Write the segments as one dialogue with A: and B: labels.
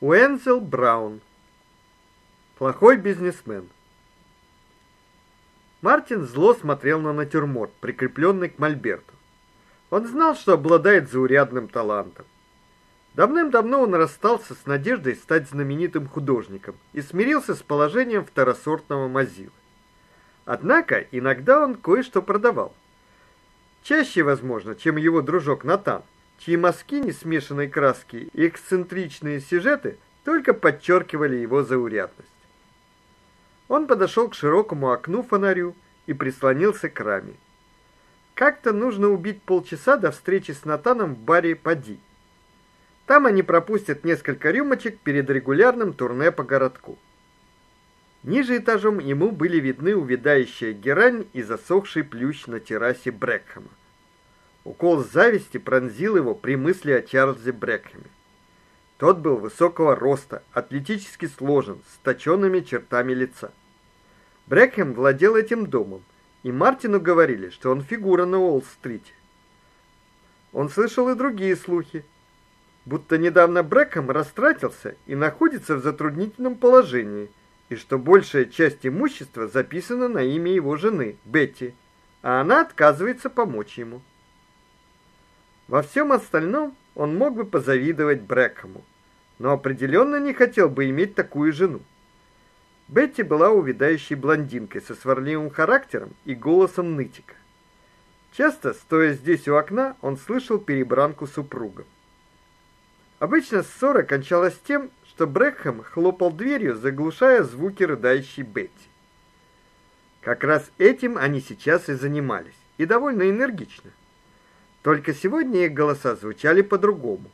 A: Уэнзел Браун. Плохой бизнесмен. Мартин зло смотрел на натюрморт, прикрепленный к мольберту. Он знал, что обладает заурядным талантом. Давным-давно он расстался с надеждой стать знаменитым художником и смирился с положением второсортного мазила. Однако иногда он кое-что продавал. Чаще, возможно, чем его дружок Натан, чьи мазки несмешанной краски и эксцентричные сюжеты только подчеркивали его заурядность. Он подошел к широкому окну-фонарю и прислонился к раме. Как-то нужно убить полчаса до встречи с Натаном в баре Пади. Там они пропустят несколько рюмочек перед регулярным турне по городку. Ниже этажом ему были видны увядающая герань и засохший плющ на террасе Брэкхэма. Укол зависти пронзил его при мысли о Чарльзе Брэкхэме. Тот был высокого роста, атлетически сложен, с точенными чертами лица. Брэкхэм владел этим домом, и Мартину говорили, что он фигура на Уолл-стрите. Он слышал и другие слухи, будто недавно Брэкхэм растратился и находится в затруднительном положении, и что большая часть имущества записана на имя его жены, Бетти, а она отказывается помочь ему. Во всем остальном он мог бы позавидовать Брэкхэму, но определенно не хотел бы иметь такую жену. Бетти была увядающей блондинкой со сварливым характером и голосом нытика. Часто, стоя здесь у окна, он слышал перебранку супругов. Обычно ссора кончалась тем, что Брэкхэм хлопал дверью, заглушая звуки рыдающей Бетти. Как раз этим они сейчас и занимались, и довольно энергично. Только сегодня их голоса звучали по-другому.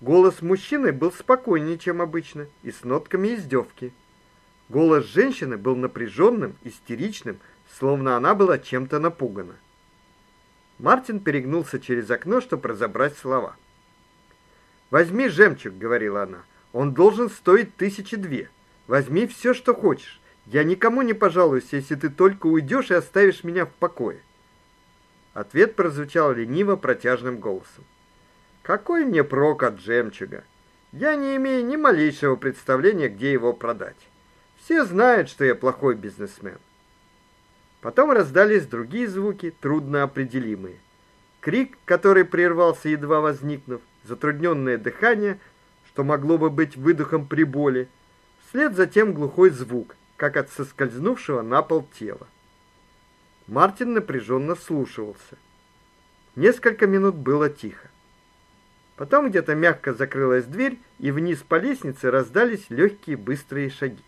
A: Голос мужчины был спокойнее, чем обычно, и с нотками издевки. Голос женщины был напряженным, истеричным, словно она была чем-то напугана. Мартин перегнулся через окно, чтобы разобрать слова. "Возьми жемчуг", говорила она. "Он должен стоить тысячи две. Возьми все, что хочешь. Я никому не пожалуюсь, если ты только уйдешь и оставишь меня в покое". Ответ прозвучал лениво протяжным голосом. Какой мне прок от жемчуга? Я не имею ни малейшего представления, где его продать. Все знают, что я плохой бизнесмен. Потом раздались другие звуки, трудно определимые. Крик, который прервался едва возникнув, затрудненное дыхание, что могло бы быть выдохом при боли, вслед за тем глухой звук, как от соскользнувшего на пол тела. Мартин напряженно вслушивался. Несколько минут было тихо. Потом где-то мягко закрылась дверь, и вниз по лестнице раздались легкие быстрые шаги.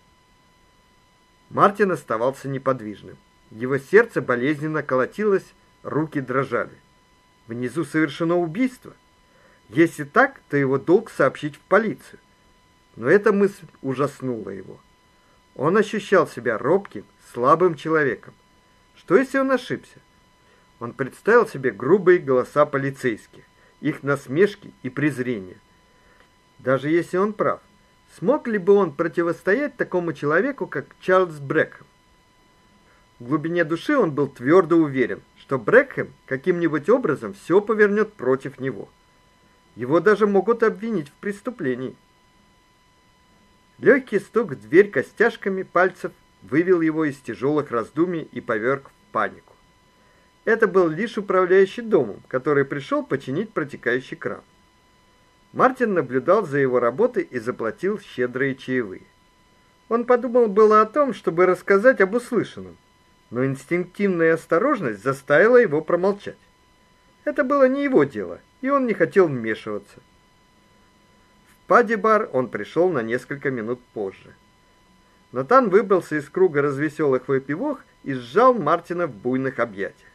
A: Мартин оставался неподвижным. Его сердце болезненно колотилось, руки дрожали. Внизу совершено убийство. Если так, то его долг сообщить в полицию. Но эта мысль ужаснула его. Он ощущал себя робким, слабым человеком. Что если он ошибся? Он представил себе грубые голоса полицейских, их насмешки и презрение. Даже если он прав, смог ли бы он противостоять такому человеку, как Чарльз Брэкхэм? В глубине души он был твердо уверен, что Брэкхэм каким-нибудь образом все повернет против него. Его даже могут обвинить в преступлении. Легкий стук в дверь костяшками пальцев вывел его из тяжелых раздумий и поверг в панику. Это был лишь управляющий домом, который пришел починить протекающий кран. Мартин наблюдал за его работой и заплатил щедрые чаевые. Он подумал было о том, чтобы рассказать об услышанном, но инстинктивная осторожность заставила его промолчать. Это было не его дело, и он не хотел вмешиваться. В пади-бар он пришел на несколько минут позже. Натан выбрался из круга развеселых выпивок и сжал Мартина в буйных объятиях.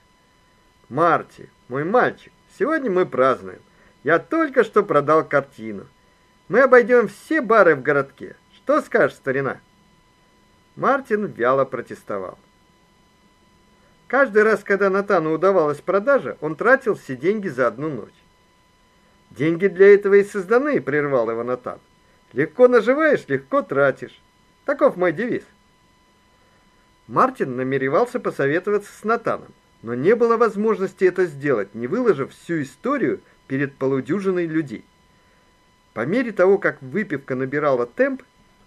A: Марти, мой мальчик, сегодня мы празднуем. Я только что продал картину. Мы обойдем все бары в городке. Что скажешь, старина? Мартин вяло протестовал. Каждый раз, когда Натану удавалась продажа, он тратил все деньги за одну ночь. Деньги для этого и созданы, прервал его Натан. Легко наживаешь, легко тратишь. Таков мой девиз. Мартин намеревался посоветоваться с Натаном, но не было возможности это сделать, не выложив всю историю перед полудюжиной людей. По мере того, как выпивка набирала темп,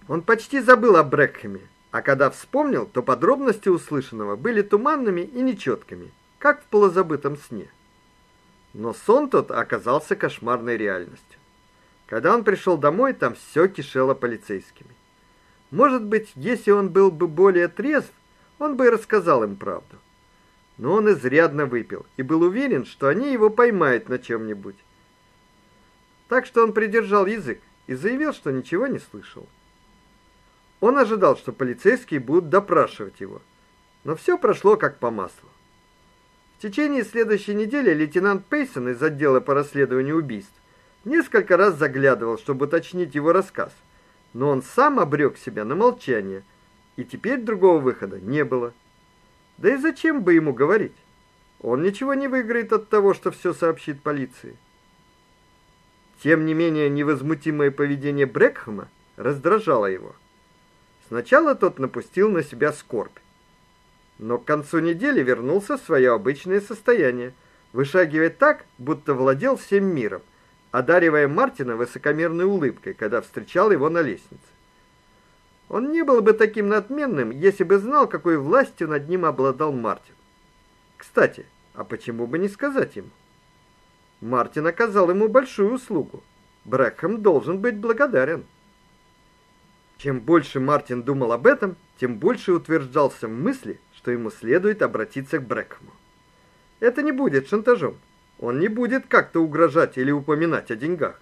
A: он почти забыл о Брэкхэме, а когда вспомнил, то подробности услышанного были туманными и нечеткими, как в полузабытом сне. Но сон тот оказался кошмарной реальностью. Когда он пришел домой, там все кишело полицейскими. Может быть, если он был бы более трезв, он бы и рассказал им правду. Но он изрядно выпил и был уверен, что они его поймают на чем нибудь Так что он придержал язык и заявил, что ничего не слышал. Он ожидал, что полицейские будут допрашивать его, но все прошло как по маслу. В течение следующей недели лейтенант Пейсон из отдела по расследованию убийств несколько раз заглядывал, чтобы уточнить его рассказ, но он сам обрек себя на молчание, и теперь другого выхода не было. Да и зачем бы ему говорить? Он ничего не выиграет от того, что все сообщит полиции. Тем не менее, невозмутимое поведение Брекхэма раздражало его. Сначала тот напустил на себя скорбь. Но к концу недели вернулся в свое обычное состояние, вышагивая так, будто владел всем миром, одаривая Мартина высокомерной улыбкой, когда встречал его на лестнице. Он не был бы таким надменным, если бы знал, какой властью над ним обладал Мартин. Кстати, а почему бы не сказать ему? Мартин оказал ему большую услугу. Брэкхэм должен быть благодарен. Чем больше Мартин думал об этом, тем больше утверждался в мысли, что ему следует обратиться к Брэкхэму. Это не будет шантажом. Он не будет как-то угрожать или упоминать о деньгах.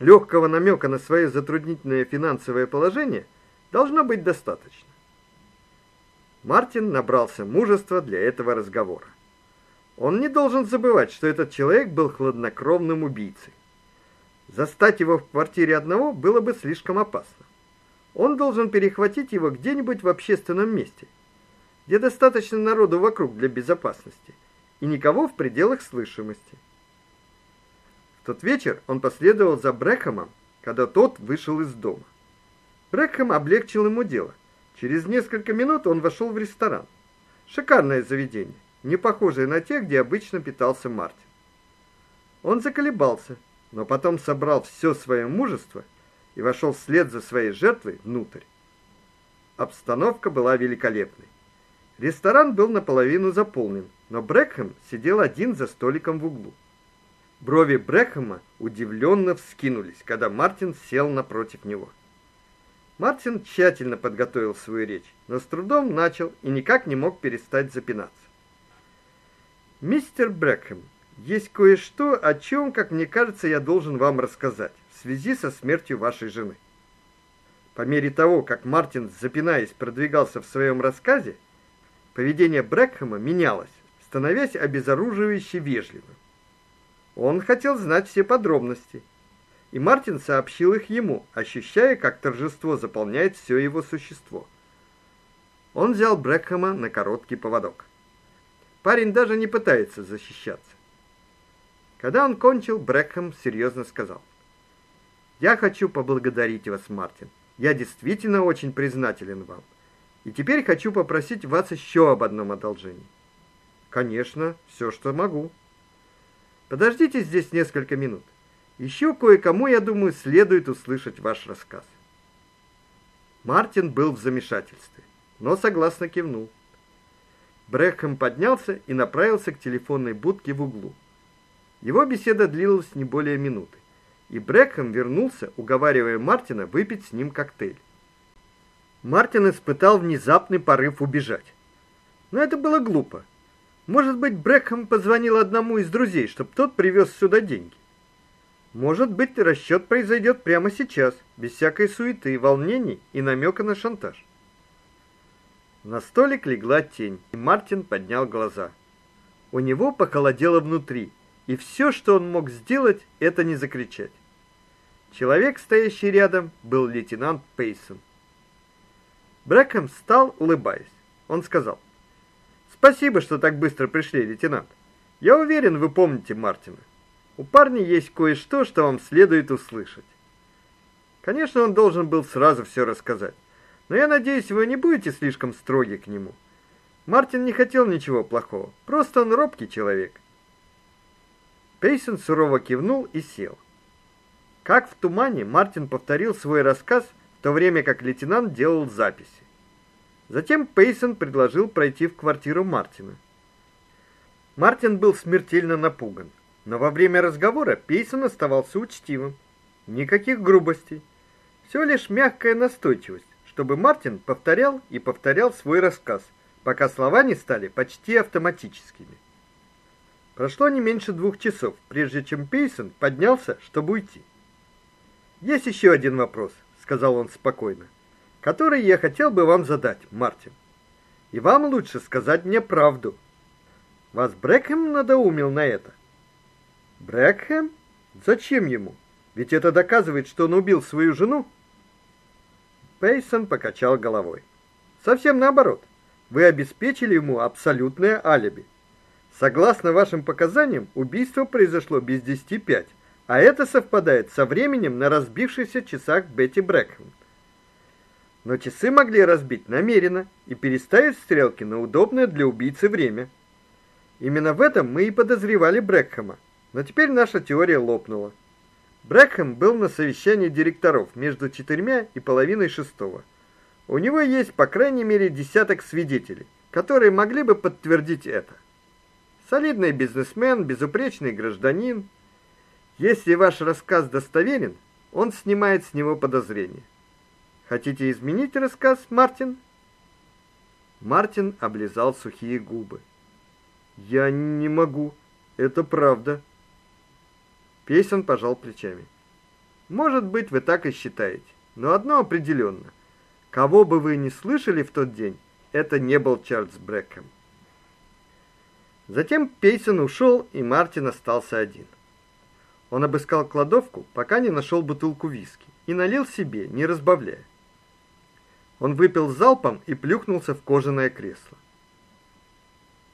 A: Легкого намека на свое затруднительное финансовое положение должно быть достаточно. Мартин набрался мужества для этого разговора. Он не должен забывать, что этот человек был хладнокровным убийцей. Застать его в квартире одного было бы слишком опасно он должен перехватить его где-нибудь в общественном месте, где достаточно народу вокруг для безопасности и никого в пределах слышимости. В тот вечер он последовал за Брэкхэмом, когда тот вышел из дома. Брэкхэм облегчил ему дело. Через несколько минут он вошел в ресторан. Шикарное заведение, не похожее на те, где обычно питался Мартин. Он заколебался, но потом собрал все свое мужество и вошел вслед за своей жертвой внутрь. Обстановка была великолепной. Ресторан был наполовину заполнен, но Брэкхэм сидел один за столиком в углу. Брови Брэкхэма удивленно вскинулись, когда Мартин сел напротив него. Мартин тщательно подготовил свою речь, но с трудом начал и никак не мог перестать запинаться. Мистер Брэкхэм, есть кое-что, о чем, как мне кажется, я должен вам рассказать в связи со смертью вашей жены. По мере того, как Мартин, запинаясь, продвигался в своем рассказе, поведение Брэкхэма менялось, становясь обезоруживающе вежливым. Он хотел знать все подробности, и Мартин сообщил их ему, ощущая, как торжество заполняет все его существо. Он взял Брэкхэма на короткий поводок. Парень даже не пытается защищаться. Когда он кончил, Брэкхэм серьезно сказал: я хочу поблагодарить вас, Мартин. Я действительно очень признателен вам. И теперь хочу попросить вас еще об одном одолжении. Конечно, все, что могу. Подождите здесь несколько минут. Еще кое-кому, я думаю, следует услышать ваш рассказ. Мартин был в замешательстве, но согласно кивнул. Брэкхэм поднялся и направился к телефонной будке в углу. Его беседа длилась не более минуты и Брэкхэм вернулся, уговаривая Мартина выпить с ним коктейль. Мартин испытал внезапный порыв убежать. Но это было глупо. Может быть, Брэкхэм позвонил одному из друзей, чтобы тот привез сюда деньги. Может быть, расчет произойдет прямо сейчас, без всякой суеты, волнений и намека на шантаж. На столик легла тень, и Мартин поднял глаза. У него похолодело внутри, и все, что он мог сделать, это не закричать. Человек, стоящий рядом, был лейтенант Пейсон. Брэкхэм встал, улыбаясь. Он сказал: "Спасибо, что так быстро пришли, лейтенант. Я уверен, вы помните Мартина. У парня есть кое-что, что вам следует услышать". Конечно, он должен был сразу все рассказать. Но я надеюсь, вы не будете слишком строги к нему. Мартин не хотел ничего плохого, просто он робкий человек. Пейсон сурово кивнул и сел. Как в тумане, Мартин повторил свой рассказ, в то время как лейтенант делал записи. Затем Пейсон предложил пройти в квартиру Мартина. Мартин был смертельно напуган, но во время разговора Пейсон оставался учтивым. Никаких грубостей, всего лишь мягкая настойчивость, чтобы Мартин повторял и повторял свой рассказ, пока слова не стали почти автоматическими. Прошло не меньше двух часов, прежде чем Пейсон поднялся, чтобы уйти. Есть еще один вопрос, сказал он спокойно, который я хотел бы вам задать, Мартин. И вам лучше сказать мне правду. Вас Брэкхэм надоумил на это. Брэкхэм? Зачем ему? Ведь это доказывает, что он убил свою жену. Пейсон покачал головой. Совсем наоборот. Вы обеспечили ему абсолютное алиби. Согласно вашим показаниям, убийство произошло без десяти пять, а это совпадает со временем на разбившихся часах Бетти Брэкхэм. Но часы могли разбить намеренно и переставить стрелки на удобное для убийцы время. Именно в этом мы и подозревали Брэкхэма. Но теперь наша теория лопнула. Брэкхэм был на совещании директоров между четырьмя и половиной шестого. У него есть, по крайней мере, десяток свидетелей, которые могли бы подтвердить это. Солидный бизнесмен, безупречный гражданин. Если ваш рассказ достоверен, он снимает с него подозрения. Хотите изменить рассказ, Мартин? Мартин облизал сухие губы. Я не могу. Это правда. Пейсон пожал плечами. Может быть, вы так и считаете, но одно определенно. Кого бы вы ни слышали в тот день, это не был Чарльз Брэкхэм. Затем Пейсон ушел, и Мартин остался один. Он обыскал кладовку, пока не нашел бутылку виски, и налил себе, не разбавляя. Он выпил залпом и плюхнулся в кожаное кресло.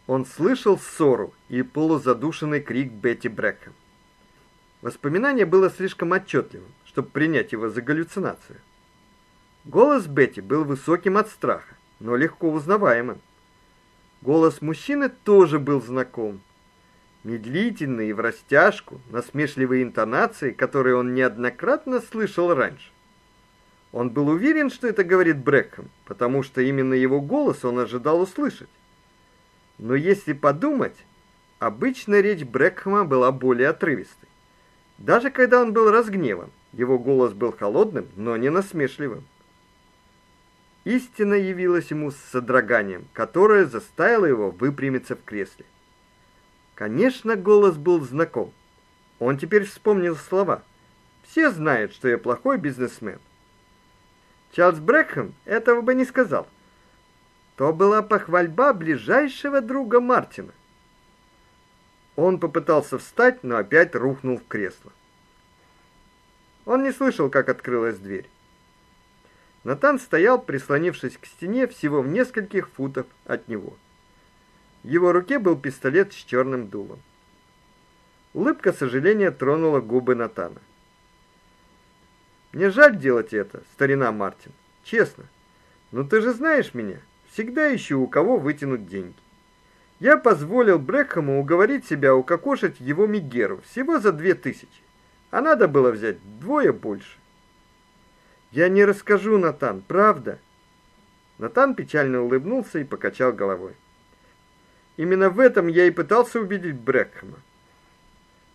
A: Он слышал ссору и полузадушенный крик Бетти Брэкхэм. Воспоминание было слишком отчетливым, чтобы принять его за галлюцинацию. Голос Бетти был высоким от страха, но легко узнаваемым. Голос мужчины тоже был знаком. Медлительный и в растяжку, насмешливые интонации, которые он неоднократно слышал раньше. Он был уверен, что это говорит Брэкхэм, потому что именно его голос он ожидал услышать. Но если подумать, обычно речь Брэкхэма была более отрывистой. Даже когда он был разгневан, его голос был холодным, но не насмешливым. Истина явилась ему с содроганием, которое заставило его выпрямиться в кресле. Конечно, голос был знаком. Он теперь вспомнил слова. Все знают, что я плохой бизнесмен. Чарльз Брэкхэм этого бы не сказал. То была похвальба ближайшего друга Мартина. Он попытался встать, но опять рухнул в кресло. Он не слышал, как открылась дверь. Натан стоял, прислонившись к стене всего в нескольких футах от него. В его руке был пистолет с черным дулом. Улыбка сожаления тронула губы Натана. Мне жаль делать это, старина Мартин, честно. Но ты же знаешь меня, всегда ищу у кого вытянуть деньги. Я позволил Брэкхэму уговорить себя укокошить его Мигеру всего за две тысячи, а надо было взять вдвое больше. Я не расскажу, Натан, правда? Натан печально улыбнулся и покачал головой. Именно в этом я и пытался убедить Брэкхэма.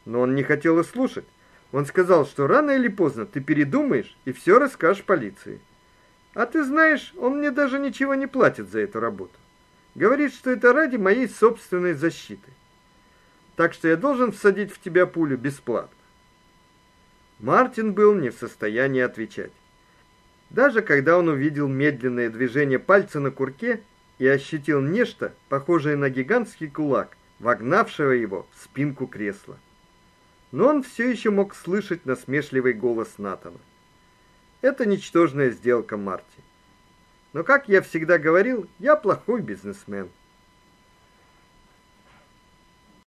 A: Но он не хотел и слушать. Он сказал, что рано или поздно ты передумаешь и все расскажешь полиции. А ты знаешь, он мне даже ничего не платит за эту работу. Говорит, что это ради моей собственной защиты. Так что я должен всадить в тебя пулю бесплатно. Мартин был не в состоянии отвечать. Даже когда он увидел медленное движение пальца на курке и ощутил нечто, похожее на гигантский кулак, вогнавшего его в спинку кресла. Но он все еще мог слышать насмешливый голос Натана. Это ничтожная сделка, Марти. Но как я всегда говорил, я плохой бизнесмен.